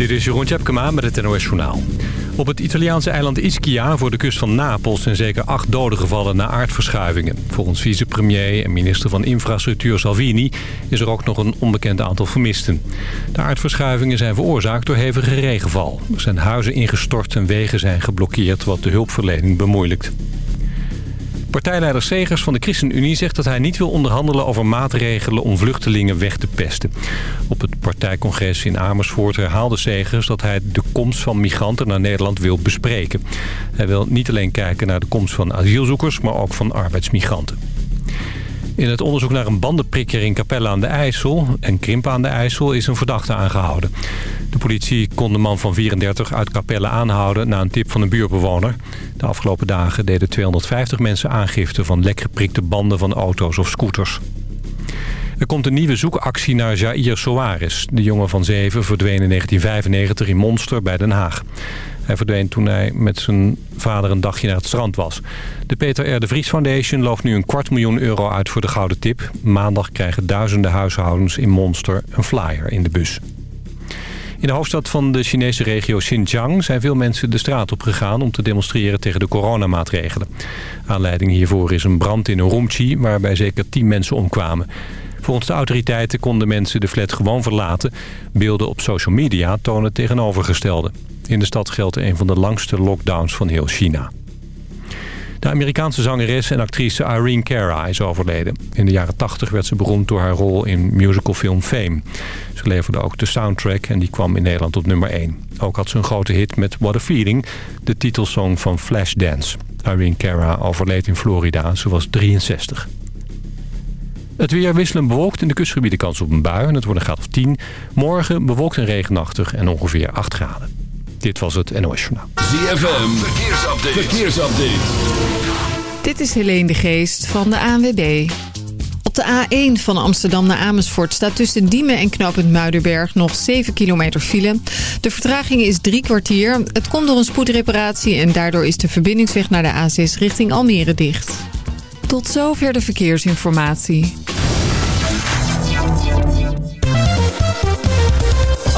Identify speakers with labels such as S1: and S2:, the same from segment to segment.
S1: Dit is Jeroen Tjepkema met het NOS Journaal. Op het Italiaanse eiland Ischia voor de kust van Napels... zijn zeker acht doden gevallen na aardverschuivingen. Volgens vicepremier en minister van Infrastructuur Salvini... is er ook nog een onbekend aantal vermisten. De aardverschuivingen zijn veroorzaakt door hevige regenval. Er zijn huizen ingestort en wegen zijn geblokkeerd... wat de hulpverlening bemoeilijkt. Partijleider Segers van de ChristenUnie zegt dat hij niet wil onderhandelen over maatregelen om vluchtelingen weg te pesten. Op het partijcongres in Amersfoort herhaalde Segers dat hij de komst van migranten naar Nederland wil bespreken. Hij wil niet alleen kijken naar de komst van asielzoekers, maar ook van arbeidsmigranten. In het onderzoek naar een bandenprikker in Capelle aan de IJssel en Krimpen aan de IJssel is een verdachte aangehouden. De politie kon de man van 34 uit Capelle aanhouden na een tip van een buurtbewoner. De afgelopen dagen deden 250 mensen aangifte van lekgeprikte banden van auto's of scooters. Er komt een nieuwe zoekactie naar Jair Soares. De jongen van zeven verdween in 1995 in Monster bij Den Haag. Hij verdween toen hij met zijn vader een dagje naar het strand was. De Peter R. de Vries Foundation looft nu een kwart miljoen euro uit voor de gouden tip. Maandag krijgen duizenden huishoudens in Monster een flyer in de bus. In de hoofdstad van de Chinese regio Xinjiang zijn veel mensen de straat op gegaan om te demonstreren tegen de coronamaatregelen. Aanleiding hiervoor is een brand in Urumqi waarbij zeker tien mensen omkwamen. Volgens de autoriteiten konden mensen de flat gewoon verlaten. Beelden op social media tonen tegenovergestelde. In de stad geldt een van de langste lockdowns van heel China. De Amerikaanse zangeres en actrice Irene Cara is overleden. In de jaren 80 werd ze beroemd door haar rol in musicalfilm Fame. Ze leverde ook de soundtrack en die kwam in Nederland op nummer 1. Ook had ze een grote hit met What a Feeling, de titelsong van Flashdance. Irene Cara overleed in Florida, ze was 63. Het weer wisselend bewolkt in de kustgebieden kans op een bui en het wordt een graad of 10. Morgen bewolkt en regenachtig en ongeveer 8 graden. Dit was het NOS Journaal.
S2: ZFM, verkeersupdate. verkeersupdate.
S3: Dit is Helene de Geest van de ANWB. Op de A1 van Amsterdam naar Amersfoort staat tussen Diemen en knooppunt Muidenberg nog 7 kilometer file. De vertraging is drie kwartier. Het komt door een spoedreparatie en daardoor is de verbindingsweg naar de A6 richting Almere dicht. Tot zover de verkeersinformatie.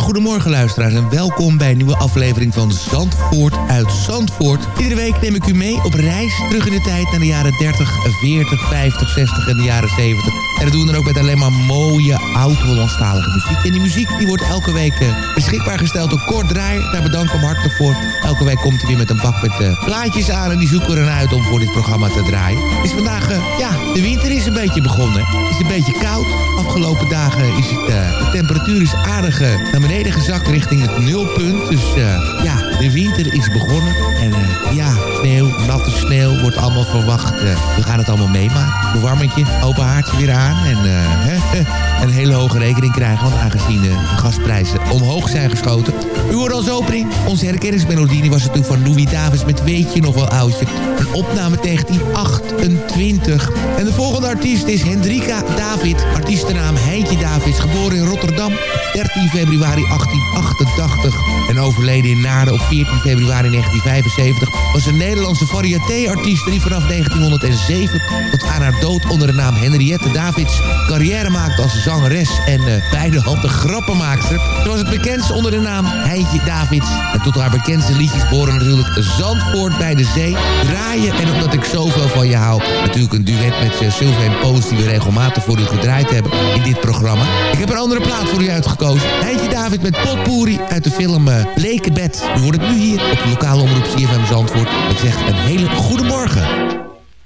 S4: goedemorgen luisteraars en welkom bij een nieuwe aflevering van Zandvoort uit Zandvoort. Iedere week neem ik u mee op reis terug in de tijd naar de jaren 30, 40, 50, 60 en de jaren 70. En dat doen we dan ook met alleen maar mooie oud-Hollandstalige muziek. En die muziek die wordt elke week eh, beschikbaar gesteld door Kort Draaier. Daar bedank ik hem hartelijk voor. Elke week komt hij weer met een bak met eh, plaatjes aan en die zoeken we eruit om voor dit programma te draaien. Is vandaag, eh, ja, de winter is een beetje begonnen. Het is een beetje koud. Afgelopen dagen is het, de temperatuur is aardig beneden gezakt richting het nulpunt. Dus eh, ja, de winter is begonnen. En eh, ja, sneeuw, natte sneeuw wordt allemaal verwacht. Eh, we gaan het allemaal meemaken. Verwarmingje, open haartje weer aan. En eh, een hele hoge rekening krijgen. Want aangezien eh, de gasprijzen omhoog zijn geschoten. U hoort als opening. Onze herkenningsmelodie die was natuurlijk van Louis Davis met Weet je nog wel oudje. Een opname 1928. En de volgende artiest is Hendrika David. Artiestennaam Heintje Davids. Geboren in Rotterdam 13 februari 1888. En overleden in Naarden op 14 februari 1975. Was een Nederlandse variété-artiest die vanaf 1907 tot aan haar dood onder de naam Henriette Davids carrière maakte als zangeres en uh, bijdehandig grappenmaakster. Ze was het bekendst onder de naam Heintje Davids. En tot haar bekendste liedjes behoren natuurlijk Zandvoort bij de zee, Draaien en Omdat ik zoveel van je hou. Natuurlijk een duet met uh, Sylvain Poos die we regelmatig voor u gedraaid hebben in dit programma. Ik heb een andere plaat voor u uitgekozen. Heintje David met Potpourri uit de film uh, Lekenbed. U hoort het nu hier op de lokale omroep CFM Zandvoort. Ik zeg een hele goede morgen.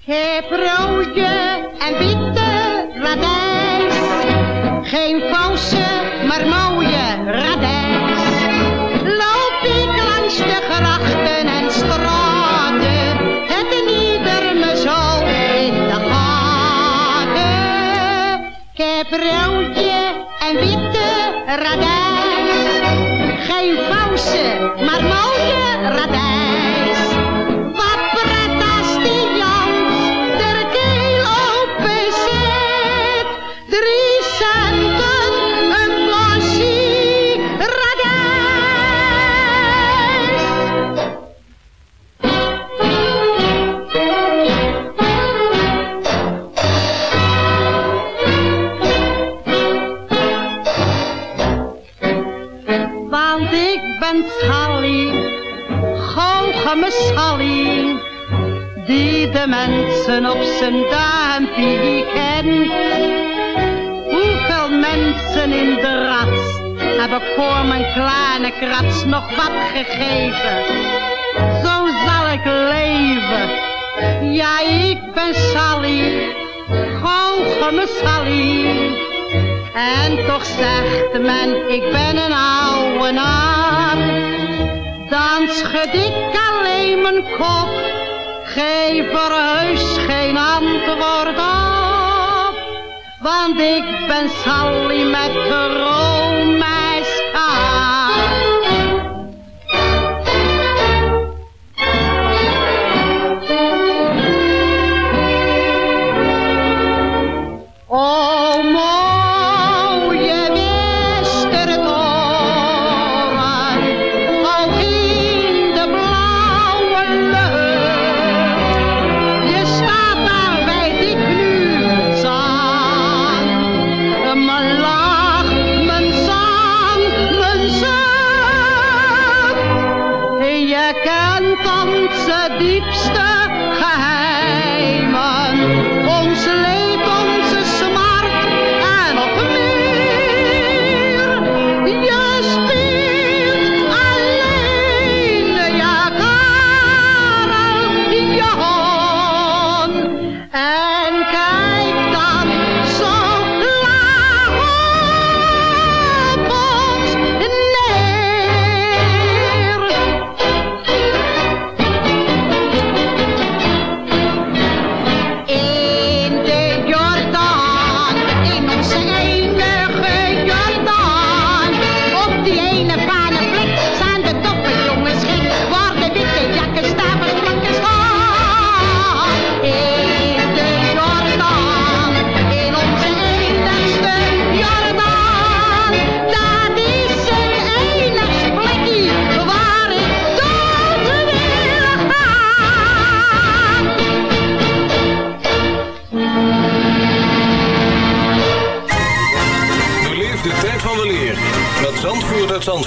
S5: Heb rode en witte. Geen valse, maar mooie radijs. Loop ik langs de grachten en straten. Het en ieder me zo in de gaten. Ik heb rode en witte radijs. Geen pauze, maar mooie de mensen op zijn duimpje kent. Hoeveel mensen in de rats hebben voor mijn kleine krats nog wat gegeven? Zo zal ik leven. Ja, ik ben Sally, goocheme Sally. En toch zegt men, ik ben een oude naar. Dan schud ik alleen mijn kop, geef er heus geen antwoord op. Want ik ben Sally met de roomijskaart.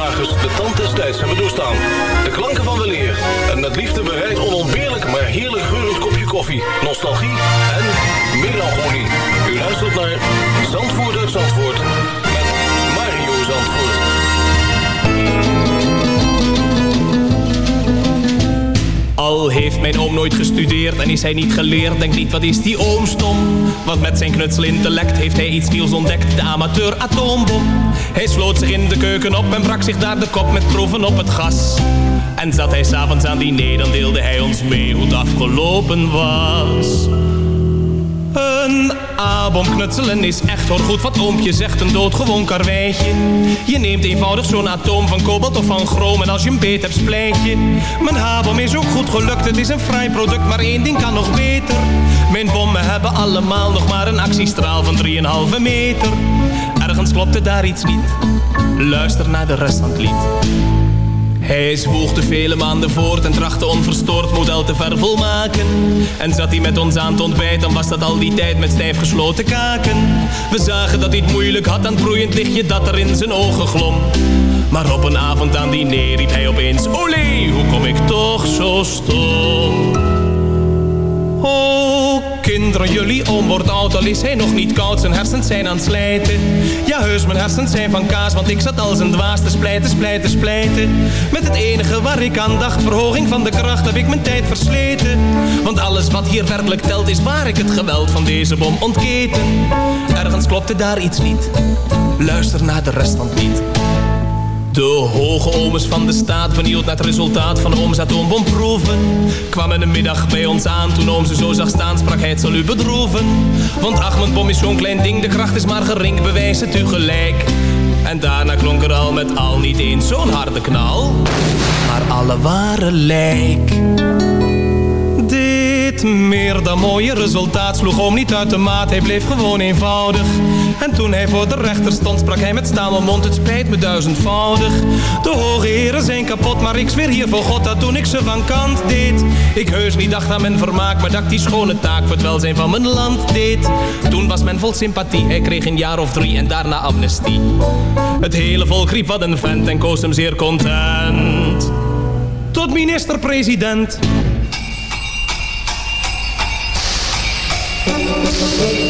S6: de tand des tijds hebben doorstaan. De klanken van weleer en met liefde bereid onontbeerlijk maar heerlijk geurend kopje koffie, nostalgie en melancholie. U luistert naar Zandvoort uit Zandvoort met Mario Zandvoort.
S7: Al heeft mijn oom nooit gestudeerd en is hij niet geleerd, denk niet wat is die oom stom. Want met zijn knutselintellect heeft hij iets nieuws ontdekt, de amateur atoombom. Hij sloot zich in de keuken op en brak zich daar de kop met proeven op het gas. En zat hij s'avonds aan diner, dan deelde hij ons mee hoe het afgelopen was. Een A-bom knutselen is echt hoor goed wat oompje zegt, een doodgewoon karweitje. Je neemt eenvoudig zo'n atoom van kobalt of van chroom en als je een beet hebt splijt je. Mijn H-bom is ook goed gelukt, het is een fraai product, maar één ding kan nog beter. Mijn bommen hebben allemaal nog maar een actiestraal van 3,5 meter. Ergens klopte daar iets niet, luister naar de rest van het lied. Hij zwoegde vele maanden voort en trachtte onverstoord model te vervolmaken. En zat hij met ons aan het ontbijt, dan was dat al die tijd met stijf gesloten kaken. We zagen dat hij het moeilijk had aan het broeiend lichtje dat er in zijn ogen glom.
S8: Maar op een avond aan diner riep hij opeens... Olé, hoe kom ik toch zo stom? Kinderen, jullie oom wordt oud, al is hij nog niet koud. Zijn hersens zijn aan het slijten. Ja, heus, mijn hersens zijn van kaas, want ik zat als een dwaas te splijten, splijten, splijten. Met het enige waar ik aan dacht, verhoging van de kracht, heb ik mijn tijd versleten. Want alles wat hier werkelijk telt, is waar ik het geweld van deze bom ontketen. Ergens klopte daar iets niet. Luister naar de rest van het lied. De hoge ooms van de staat, benieuwd naar het resultaat van ooms atoombomproeven. Kwamen een middag bij ons aan, toen oom ze zo zag staan, sprak hij het zal u bedroeven. Want ach, mijn bom is zo'n klein ding, de kracht is maar gering, bewijs het u gelijk. En daarna klonk er al met al niet eens zo'n harde knal, maar alle waren lijk. Meer dan mooie resultaat sloeg oom niet uit de maat, hij bleef gewoon eenvoudig. En toen hij voor de rechter stond, sprak hij met mond. het spijt me duizendvoudig. De hoge heren zijn kapot, maar ik zweer hier voor God dat toen ik ze van kant deed. Ik heus niet dacht aan mijn vermaak, maar ik die schone taak voor het welzijn van mijn land deed. Toen was men vol sympathie, hij kreeg een jaar of drie en daarna amnestie. Het hele volk riep wat een vent en koos hem zeer content. Tot minister-president. Thank you.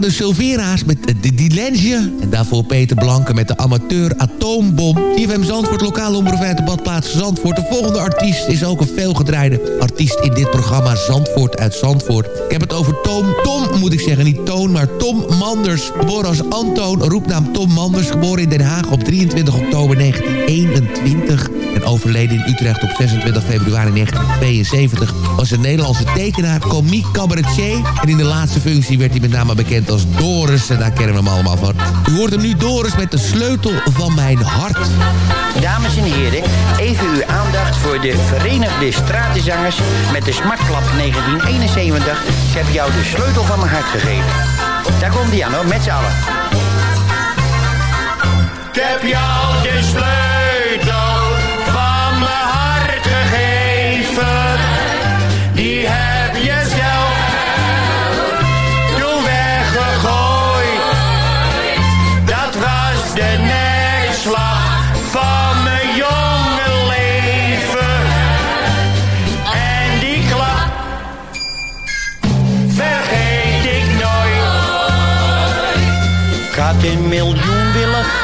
S4: De Silvera's met de Dilenge. En daarvoor Peter Blanke met de amateur Atoombom. CFM Zandvoort, lokale omroep uit de badplaats Zandvoort. De volgende artiest is ook een veelgedraaide artiest in dit programma Zandvoort uit Zandvoort. Ik heb het over Tom, Tom moet ik zeggen, niet Toon, maar Tom Manders. Geboren als Antoon, roepnaam Tom Manders, geboren in Den Haag op 23 oktober 1921 en overleden in Utrecht op 26 februari 1972... was een Nederlandse tekenaar, komiek, cabaretier... en in de laatste functie werd hij met name bekend als Doris... en daar kennen we hem allemaal van. U hoort hem nu Doris met de sleutel van mijn hart.
S9: Dames en heren, even uw aandacht voor de Verenigde Stratenzangers... met de Smartklap 1971. Ik heb jou de sleutel van mijn hart gegeven. Daar komt hij aan hoor, met z'n allen.
S10: Ik heb jou de sleutel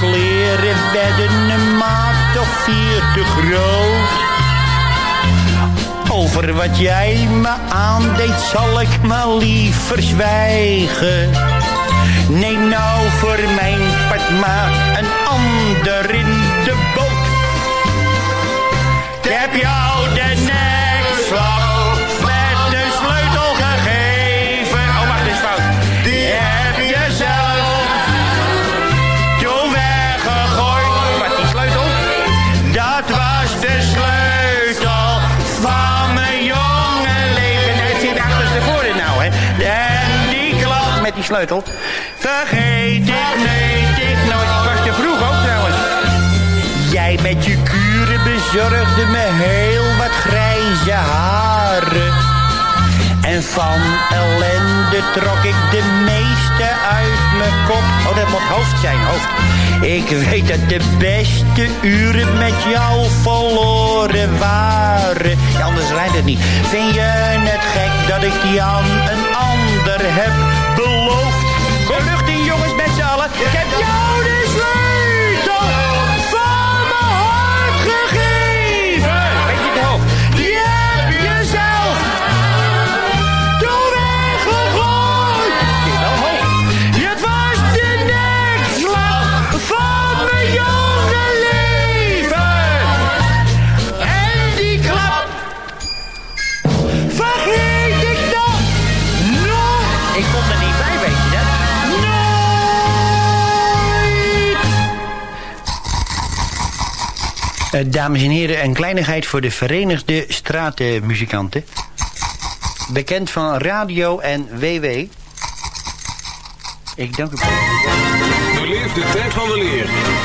S10: kleren werden een maat of vier te groot. Over wat jij me aandeed zal ik maar liever zwijgen. Neem nou voor mijn part maar een ander in de boot.
S11: Heb jou sleutel. vergeet ik, nee, ik nooit. Ik was te vroeg ook trouwens.
S10: Jij met je kuren bezorgde me heel wat grijze haren. En van ellende trok ik de meeste uit mijn kop. Oh, dat moet hoofd zijn, hoofd. Ik weet dat de beste uren met jou verloren waren. Ja, anders rijdt het niet. Vind je het gek dat ik aan een ander heb dames en heren, een kleinigheid voor de Verenigde Stratenmuzikanten. Bekend van radio en WW. Ik dank u.
S6: Tijd van de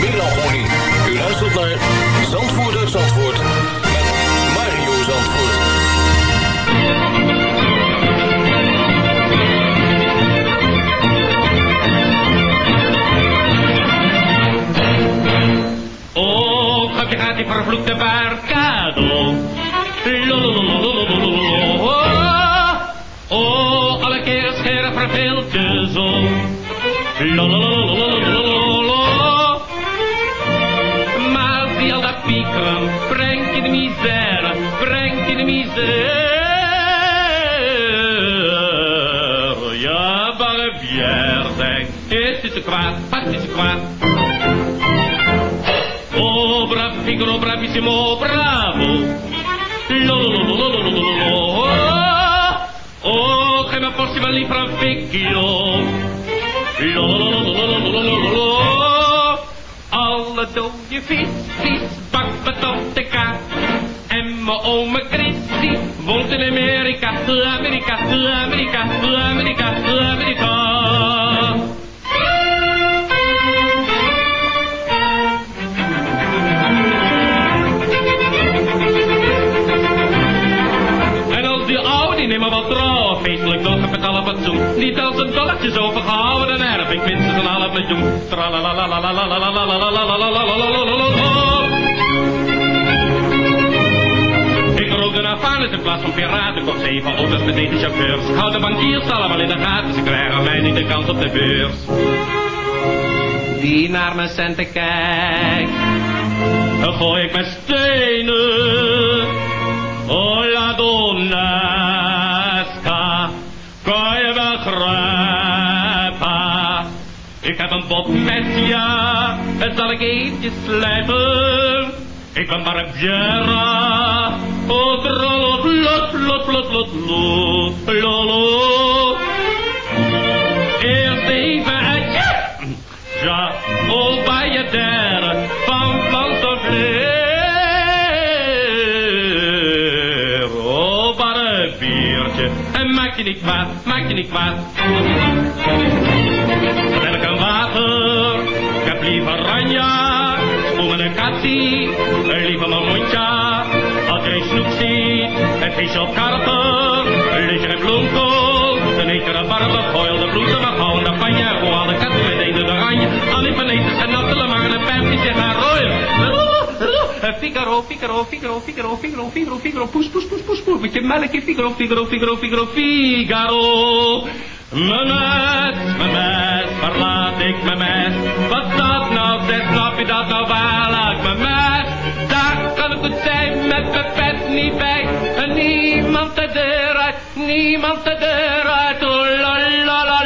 S6: melancholie. U luistert naar Zandvoort uit Zandvoort Mario Zandvoort.
S12: Oh, je gaat die vervloekte barcado. Oh, oh, alle keren scheren verveelt je zo. brengt in de misère, brengt in de misère. Ja, maar bière zijn, het is te kwaad, het is te kwaad. Oh, bravo, figaro, bravissimo, bravo. lo. Oh, che mi prossima libra vecchio. lo. Alle dode vis, vis, Ik rook de Navalis in plaats van piraten, kocht zeven auto's met deze chauffeurs. Ik hou de bankiers allemaal in de gaten, ze krijgen mij niet de kans op de beurs. Wie naar mijn centen kijkt, dan gooi ik mijn stenen. Oh la donnesca, kan je begrijpen? Ik heb een bot met ja, en zal ik eentje slijpen. Ik ben maar een Pierre, oh trolot, lot, lot, lot, lot, lot, lolo. Eerst even een ja, ja, oh bij je derde, van van zo vleer. Oh, maar biertje, en maak je niet kwaad, maak je niet kwaad. Spoel een mijn mondja. Als een snoep ziet, een visje op karper, lees je een bloemkool, je een warme goil, de bloed maar gewoon, dan van je gewoon alle katten met een oranje. Al die planeten zijn nattelen, maar een pijpje zich gaan rooien. Figaro, Figaro, Figaro, Figaro, Figaro, Figaro, Figaro, poes, poes, poes, poes, poes, met je melkje, Figaro, Figaro, Figaro, Figaro, Figaro. Mijn mes, mijn mes, verlaat ik mijn mes. Wat dat nou, zeg, snap wel? Ik mijn mes, daar kan ik het zijn met mijn pet niet bij. En niemand de deur uit, niemand de deur uit, oh la la.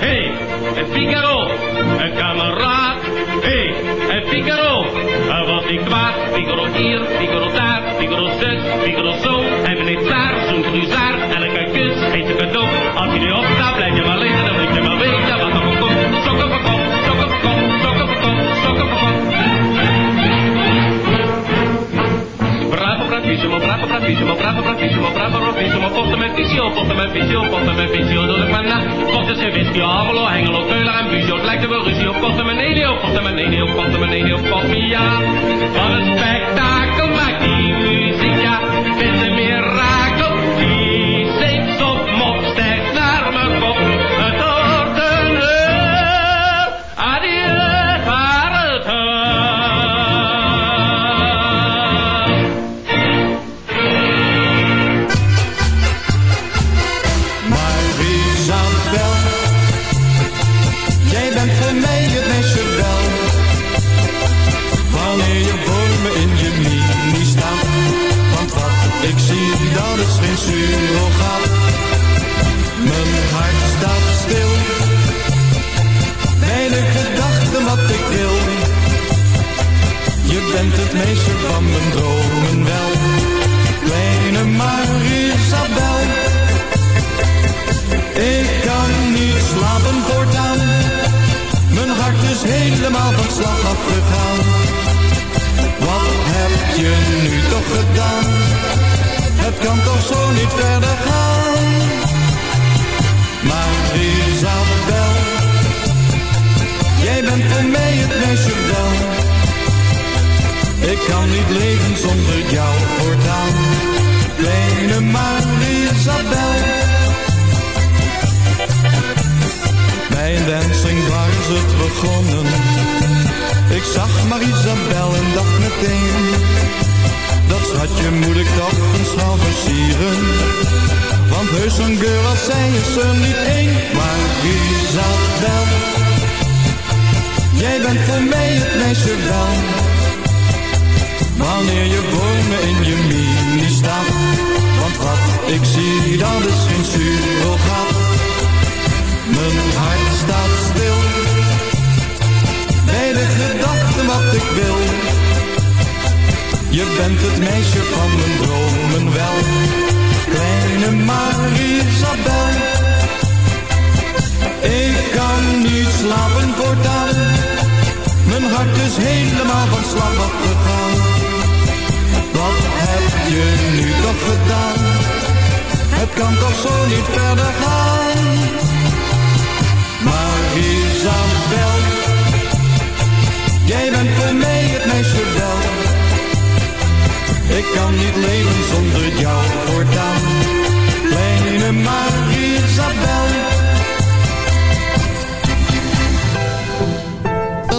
S12: Hé, hey, Figaro, een kameraad. Hé, hey, Figaro, hij was niet kwaad. Figaro hier, Figaro daar, Figaro zus, Figaro zo. Bravissimo, bravo, bravissimo, bravo, bravissimo. Posten met visio, posten met visio, posten met visio. Doe ik maar na. Posten zijn whisky, Havelo, Hengelo, Keuler en Buzio. Het lijkt er wel ruzie op. Posten met Nelio, posten met Nelio, posten met Nelio, post me ja. Wat een spektakel maakt die muziek, ja. Het is een mirakel.
S13: Is helemaal van slag afgegaan. Wat heb je nu toch gedaan? Het kan toch zo niet verder gaan. Maar Isabel, jij bent voor mij het meisje wel. Ik kan niet leven zonder jou voortaan. Kleine Marie-Isabel.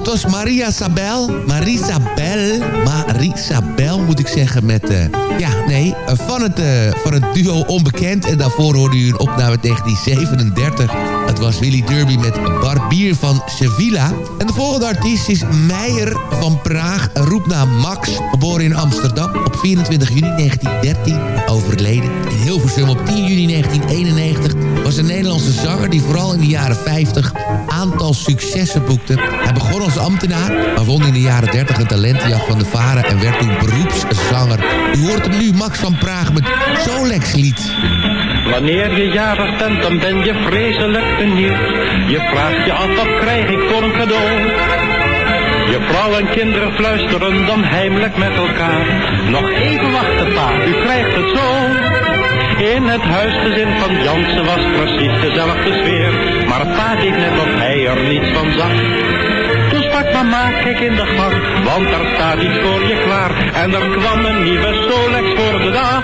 S4: Dat was Maria Sabel. Marisabel. Marisabel moet ik zeggen met... eh, ja, nee, eh, van het, eh, van het duo Onbekend. En daarvoor hoorde u een opname uit 1937. Het was Willy Derby met Barbier van Sevilla. En de volgende artiest is Meijer van Praag. Roepnaam Max. Geboren in Amsterdam 24 juni 1913. Overleden in Hilversum op 10 juni 1991. Was een Nederlandse zanger die vooral in de jaren 50 aantal successen boekte. Hij begon als ambtenaar, maar won in de jaren 30 een talentenjacht van de Varen en werd toen beroepszanger. U hoort hem nu, Max van Praag met Solex lied.
S14: Wanneer je jarig bent, dan ben je vreselijk benieuwd. Je vraagt je af, wat krijg ik voor een cadeau? Je vrouw en kinderen fluisteren dan heimelijk met elkaar. Nog even wachten, pa, u krijgt het zo. In het huisgezin van Jansen was precies dezelfde sfeer. Maar pa deed net of hij er niets van zag. Toen sprak mama, kijk in de gang, want er staat iets voor je klaar. En er kwam een nieuwe Solex voor de dag.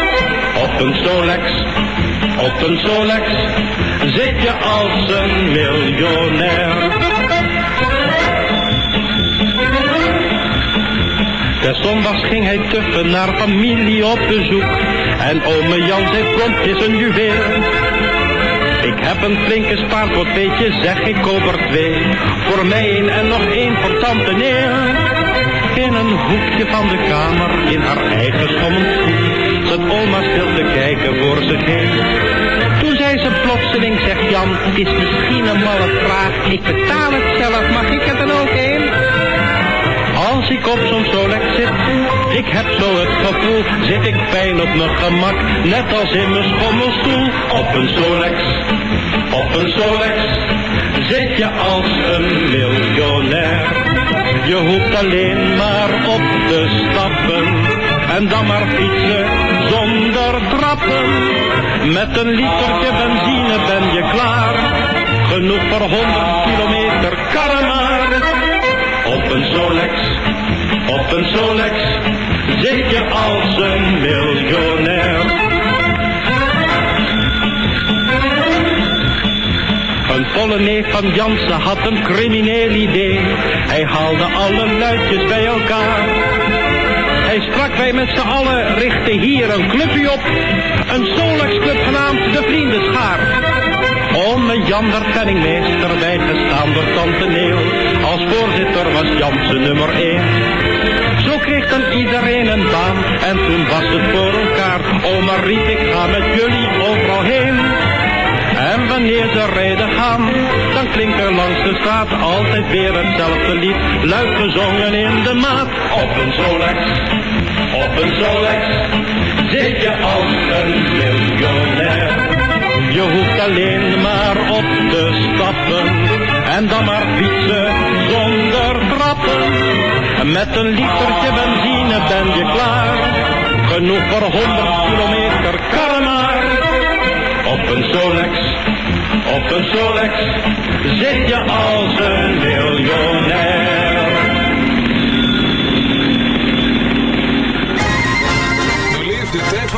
S14: Op een Solex, op een Solex, zit je als een miljonair. Des zondags ging hij tuffen naar familie op bezoek. En ome Jan zei klompjes een juweel. Ik heb een flinke spaarpot, weet je, zeg ik koop er twee. Voor mij een en nog één voor tante Neel. In een hoekje van de kamer, in haar eigen schommelstoel, zat oma stil te kijken voor zich heen. Toen zei ze plotseling, zegt Jan, het is misschien een malle vraag, ik betaal het zelf, mag ik er dan ook een? Als ik op zo'n Solex zit, ik heb zo het gevoel, zit ik fijn op mijn gemak, net als in mijn schommelstoel. Op een Solex, op een Solex, zit je als een miljonair. Je hoeft alleen maar op te stappen, en dan maar fietsen zonder trappen. Met een litertje benzine ben je klaar, genoeg voor 100 kilometer karren maar. Op een Solex, op een Solex, zit je als een miljonair. Een volle van Jansen had een crimineel idee. Hij haalde alle luidjes bij elkaar. Hij sprak wij met z'n allen, richtte hier een clubje op. Een Solex club genaamd de Vriendenschaar. Ome Jan werd penningmeester bijgestaan door tante Neel. Als voorzitter was Jansen nummer 1. Zo kreeg dan iedereen een baan en toen was het voor elkaar. Oma riep ik ga met jullie overal heen. En wanneer ze rijden gaan, dan klinkt er langs de straat altijd weer hetzelfde lied. Luid gezongen in de maat. Op een Solex, op een Solex, zit je als een miljonair. Je hoeft alleen maar op te stappen en dan maar fietsen zonder trappen. Met een litertje benzine ben je klaar, genoeg voor 100 kilometer karren maar. Op een Solex, op een Solex, zit je als een miljonair.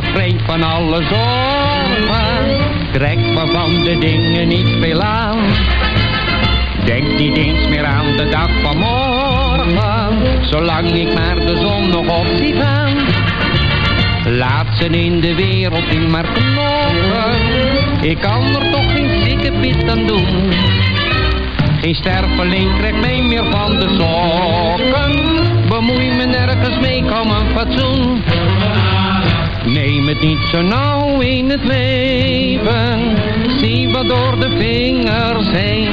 S15: vrij van alle zorgen. Trek me van de dingen niet veel aan. Denk niet eens meer aan de dag van morgen. Zolang ik maar de zon nog op zie gaan. Laat ze in de wereld in maar knoppen. Ik kan er toch geen sikkepit aan doen. Geen sterveling trekt mij meer van de sokken. Bemoei me nergens mee, kom een fatsoen. Neem het niet zo nauw in het leven. Zie wat door de vingers heen.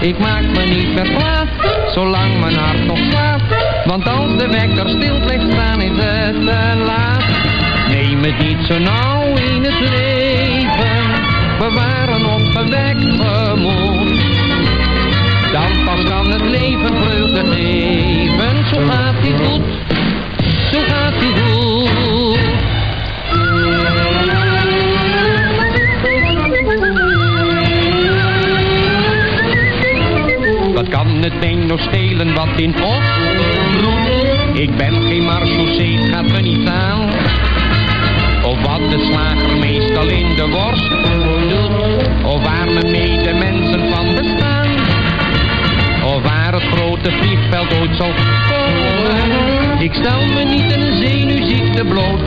S15: Ik maak me niet meer zolang mijn hart nog slaat. Want als de wekker stil blijft staan, is het te laat. Neem het niet zo nauw in het leven. Bewaar een opgewekt gemoed. Dan pas kan het leven vreugde geven. Zo gaat hij goed, zo gaat hij goed. Kan het mij nog schelen wat in ons? Ik ben geen marchaussee, het gaat me niet aan. Of wat de slager meestal in de worst. Of waar mijn medemensen van bestaan. Of waar het grote vliegveld ooit zal komen. Ik stel me niet een zenuwziekte bloot.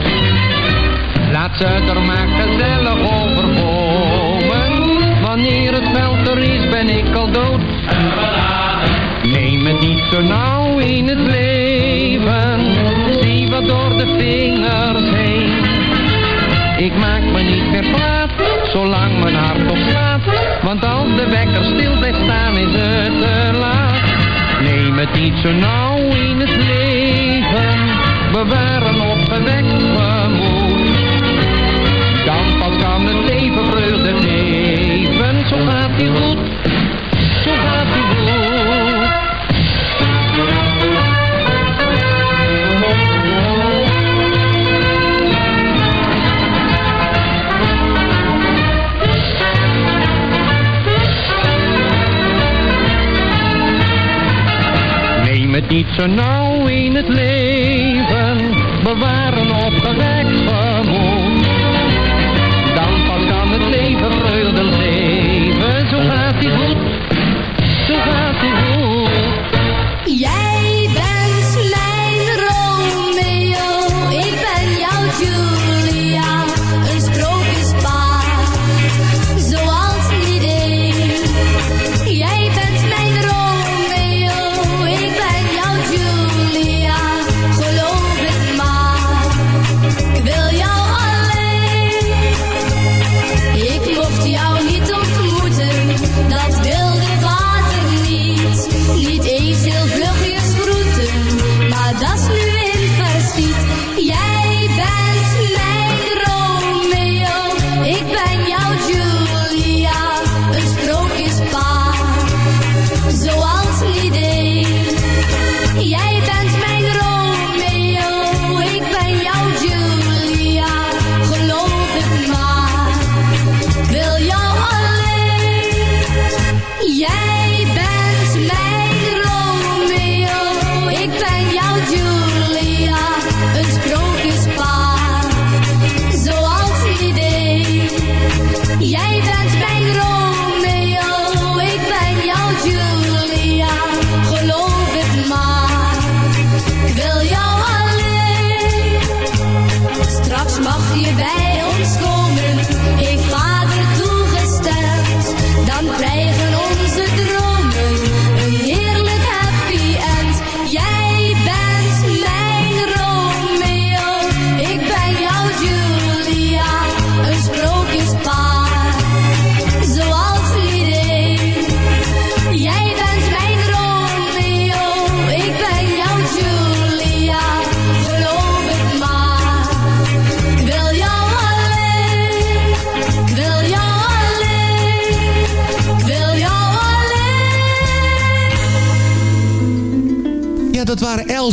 S15: Laat ze er maar gezellig over komen. Wanneer het veld er is, ben ik al dood. Niet zo nauw in het leven. Zie wat door de vingers heen. Ik maak me niet meer kwaad, zolang mijn hart nog slaat. Want als de wekker stil blijft staan, is het te laat. Neem het niet zo nauw in het leven. Bewaar een opgewekt gemoed. Dan pas kan het leven vreugde geven. Zo gaat hij goed, het niet zo nauw in het leven, bewaar een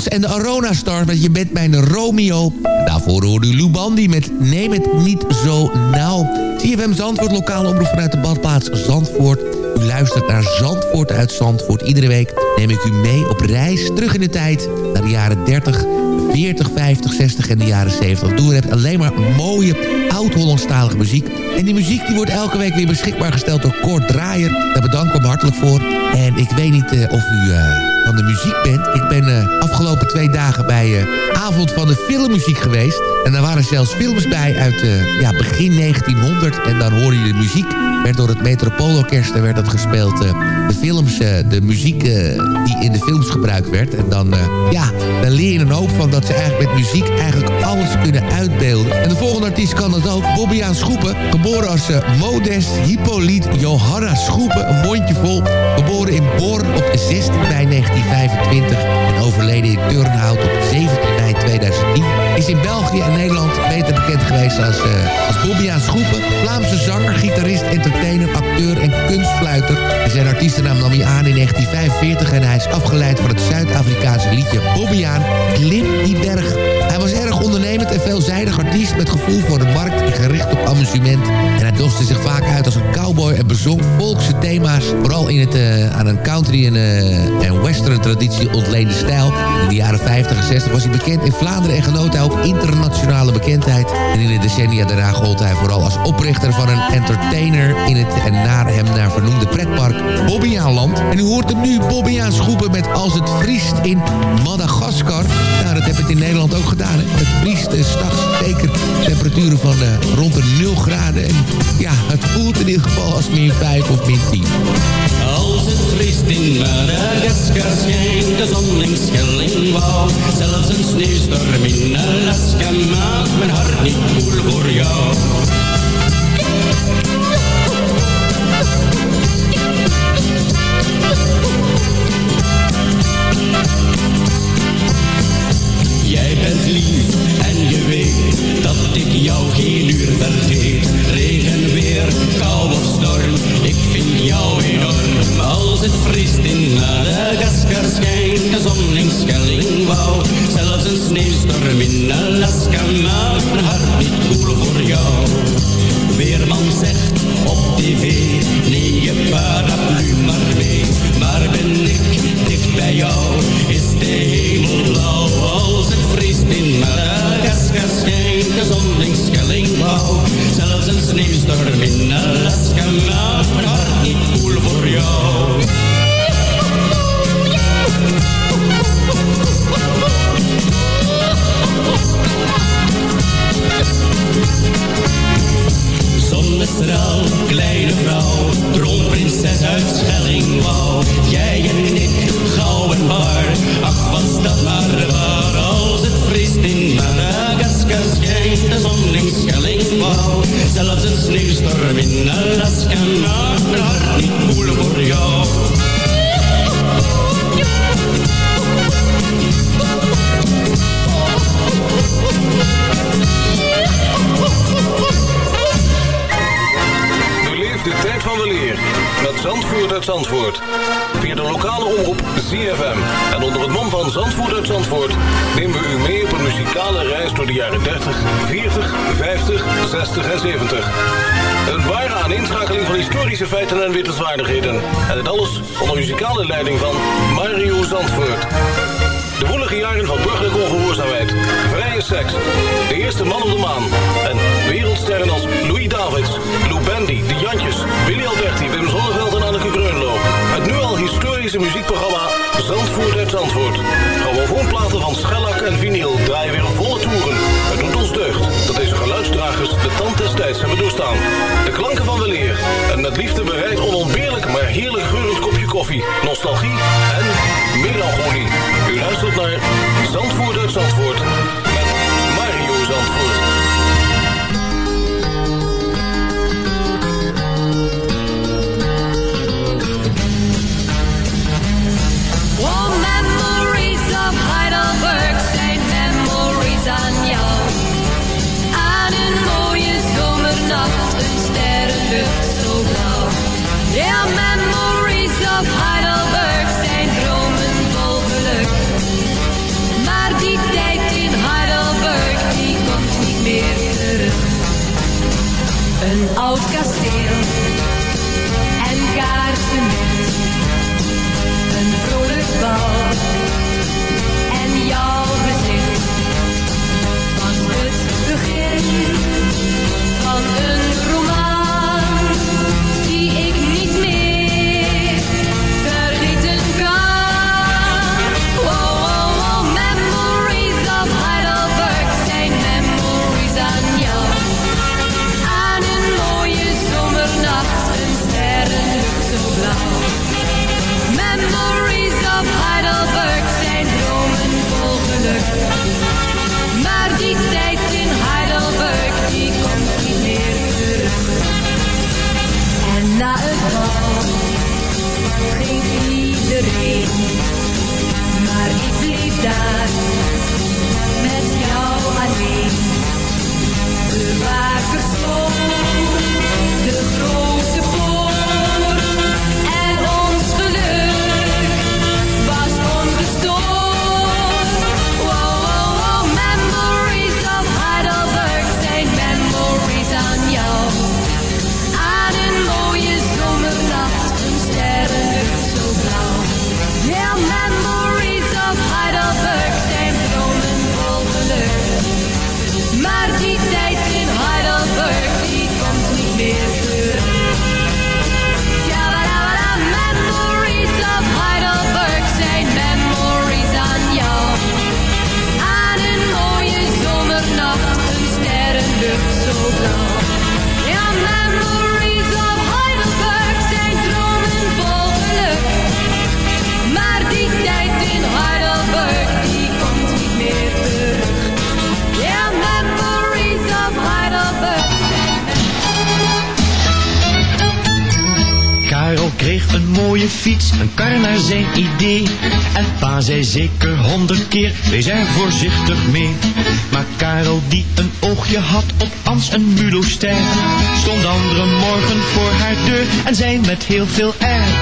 S4: en de Arona Stars met Je bent mijn Romeo. Daarvoor hoorde u Lou Bandy met Neem het niet zo nauw. CFM Zandvoort, lokale omroep vanuit de badplaats Zandvoort. U luistert naar Zandvoort uit Zandvoort. Iedere week neem ik u mee op reis terug in de tijd... naar de jaren 30, 40, 50, 60 en de jaren 70. Doen we het alleen maar mooie oud-Hollandstalige muziek. En die muziek die wordt elke week weer beschikbaar gesteld door Kort Draaier. Daar bedank ik hem hartelijk voor. En ik weet niet uh, of u... Uh, van de muziek bent. Ik ben uh, afgelopen twee dagen bij Avond van de Filmmuziek geweest. En daar waren zelfs films bij uit ja, begin 1900. En dan hoor je de muziek. Werd door het Metropoolorkest werd dat gespeeld. de films, de muziek die in de films gebruikt werd. En dan, ja, dan leer je een hoop van dat ze eigenlijk met muziek eigenlijk alles kunnen uitbeelden. En de volgende artiest kan dat ook. Bobby aan Schoepen. Geboren als Modest Hippolyte Johanna Schoepen. Een mondje vol. Geboren in Born op 16 mei 1925 en overleden in Turnhout op 17 mei 2010... is in België en Nederland beter bekend geweest als, uh, als Schoepen... Vlaamse zanger, gitarist, entertainer, acteur en kunstfluiter. Zijn artiestennaam nam hij aan in 1945 en hij is afgeleid van het Zuid-Afrikaanse liedje Bobbiaan Klim die berg. Hij was erg ondernemend en veelzijdig artiest met gevoel voor de markt en gericht op amusement. En hij doste zich vaak uit als een cowboy en bezong volkse thema's. Vooral in het, uh, aan een country en, uh, en western traditie ontleende stijl. In de jaren 50 en 60 was hij bekend in Vlaanderen en genoot hij internationale bekendheid. En in de decennia daarna gold hij vooral als oprichter van een entertainer in het en naar hem naar vernoemde pretpark Bobbejaanland. En u hoort hem nu Bobbejaans groepen met Als het vriest in Madagaskar. Nou, dat heb het in Nederland ook gedaan. Het vriest s'nachts zeker temperaturen van uh, rond de 0 graden. En ja, het voelt in ieder geval als min 5 of min 10.
S16: Als het vriest in Madagaskar schijnt de zon in Schellingwouw. Zelfs een sneeuwstorm in Alaska maakt mijn hart niet koel en
S6: melancholie. U luistert naar Zandvoort uit Zandvoort Maar
S17: die tijd in Heidelberg, die
S18: komt niet meer terug. En na het bal ging iedereen zei zeker honderd keer, wees er voorzichtig mee. Maar Karel die een oogje had op Ans en Muloster, stond andere morgen voor haar deur en zei met heel veel air.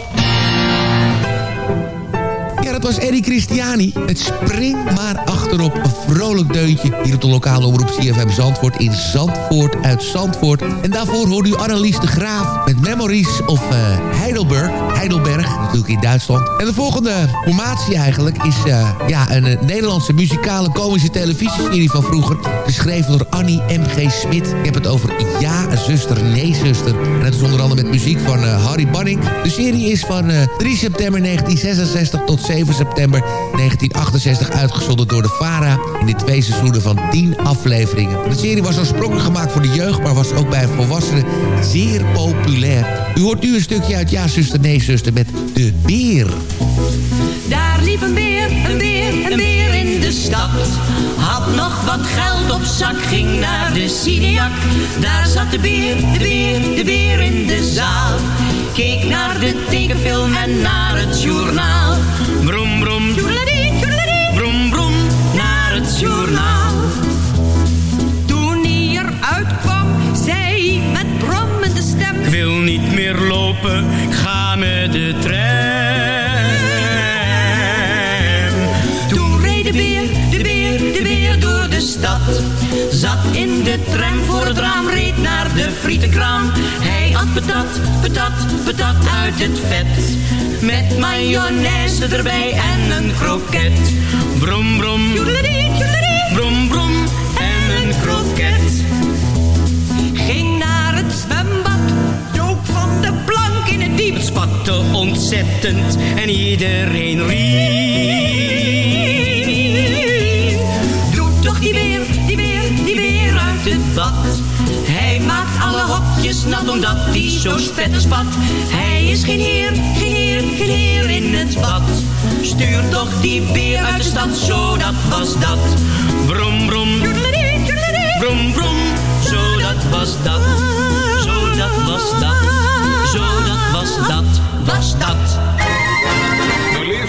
S4: Dat was Eddie Christiani. Het spring maar achterop. Een vrolijk deuntje hier op de lokale omroep CFM Zandvoort in Zandvoort uit Zandvoort. En daarvoor hoorde u Annelies de Graaf met Memories of eh, Heidelberg. Heidelberg, natuurlijk in Duitsland. En de volgende formatie eigenlijk is eh, ja, een eh, Nederlandse muzikale komische televisieserie van vroeger. Geschreven door Annie M.G. Smit. Ik heb het over Ja, zuster, nee, zuster. En dat is onder andere met muziek van Harry Banning. De serie is van 3 september 1966 tot 7 september 1968 uitgezonden door de VARA... in de twee seizoenen van 10 afleveringen. De serie was oorspronkelijk gemaakt voor de jeugd... maar was ook bij volwassenen zeer populair. U hoort nu een stukje uit Ja, zuster, nee, zuster met De Beer.
S17: Daar liep een beer, een beer, een beer in de stad. Nog wat geld op zak, ging naar de Cineac. Daar zat de beer, de beer, de beer in de zaal. Keek naar de tekenfilm en naar het journaal. Brom, brom, joedeladee. Brom, brom, naar het journaal. Toen hij eruit kwam, zei hij met brommende stem...
S12: Ik wil niet meer lopen, ik ga met de tram.
S17: De tram voor het raam, reed naar de frietenkraam. Hij at patat, patat, patat uit het vet. Met mayonaise erbij en een kroket.
S12: Brom, brom,
S17: Joedeladee, joedeladee.
S12: brom, brom.
S17: En een kroket. Ging naar het zwembad, dook van de plank in het diep.
S12: Het spatte ontzettend en iedereen riep.
S17: Bad. Hij maakt alle hokjes nat omdat hij zo spet spat. Hij is geen heer, geen heer, geen heer in het bad. Stuur toch die beer uit de stad, zo dat was dat.
S12: Brom, brom,
S16: Brom, brom, zo dat was dat. Zo dat was dat. Zo dat was dat. Was dat.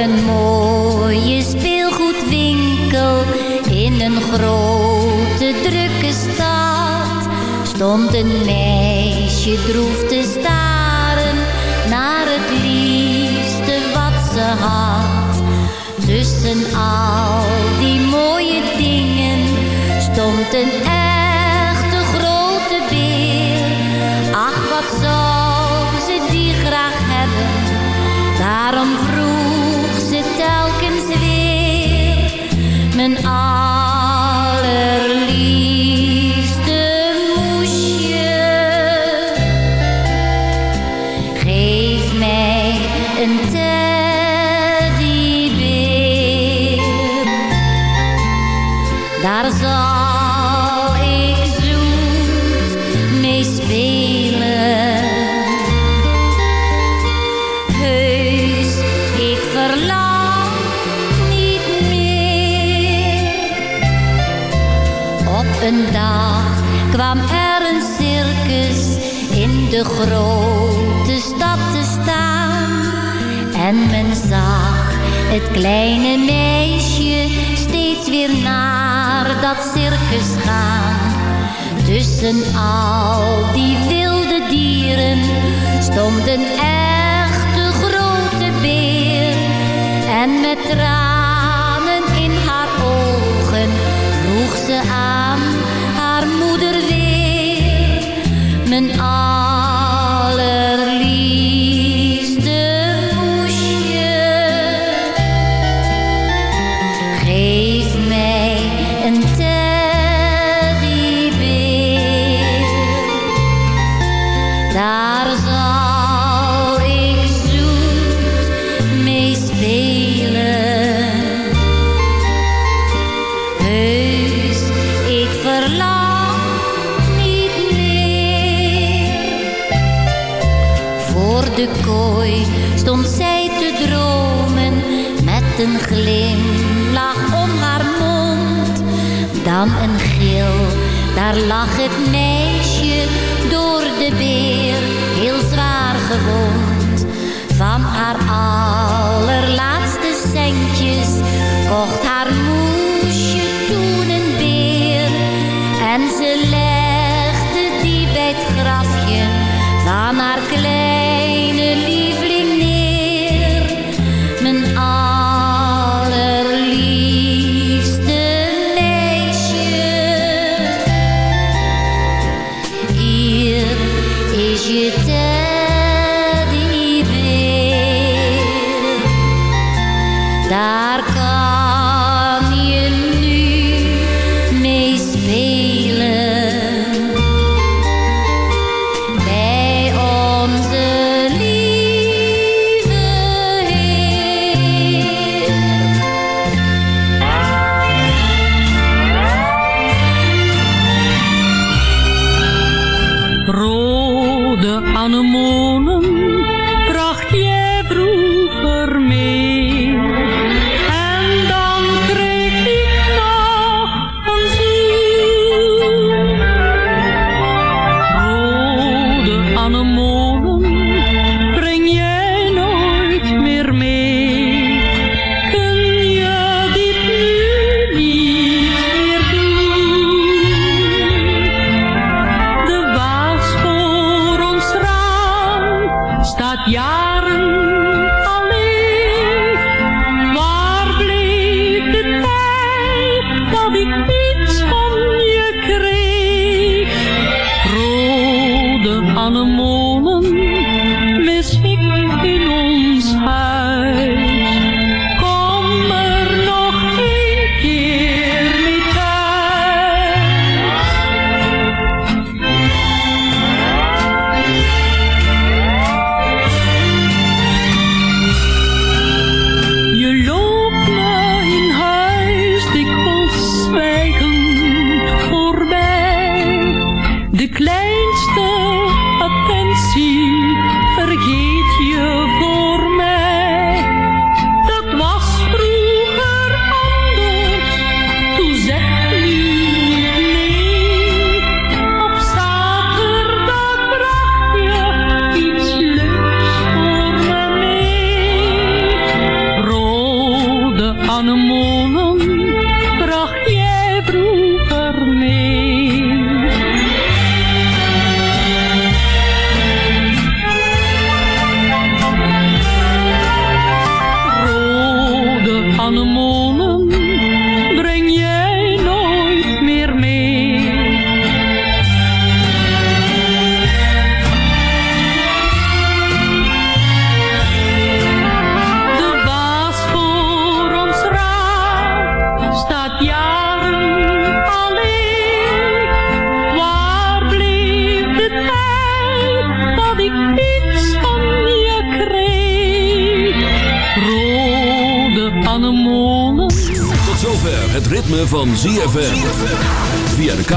S19: een mooie speelgoedwinkel in een grote drukke stad stond een meisje droef te staren naar het liefste wat ze had. Tussen al die mooie dingen stond een echte grote beer. Ach, wat zou ze die graag hebben? Daarom vroeg mijn allerliefste grote stad te staan. En men zag het kleine meisje steeds weer naar dat circus gaan. Tussen al die wilde dieren stond een echte grote beer. En met tranen in haar ogen vroeg ze aan Dan een gil, daar lag het meisje door de beer heel zwaar gewond. Van haar allerlaatste centjes kocht haar moesje toen een beer. En ze legde die bij het grafje van haar kleine
S2: on a.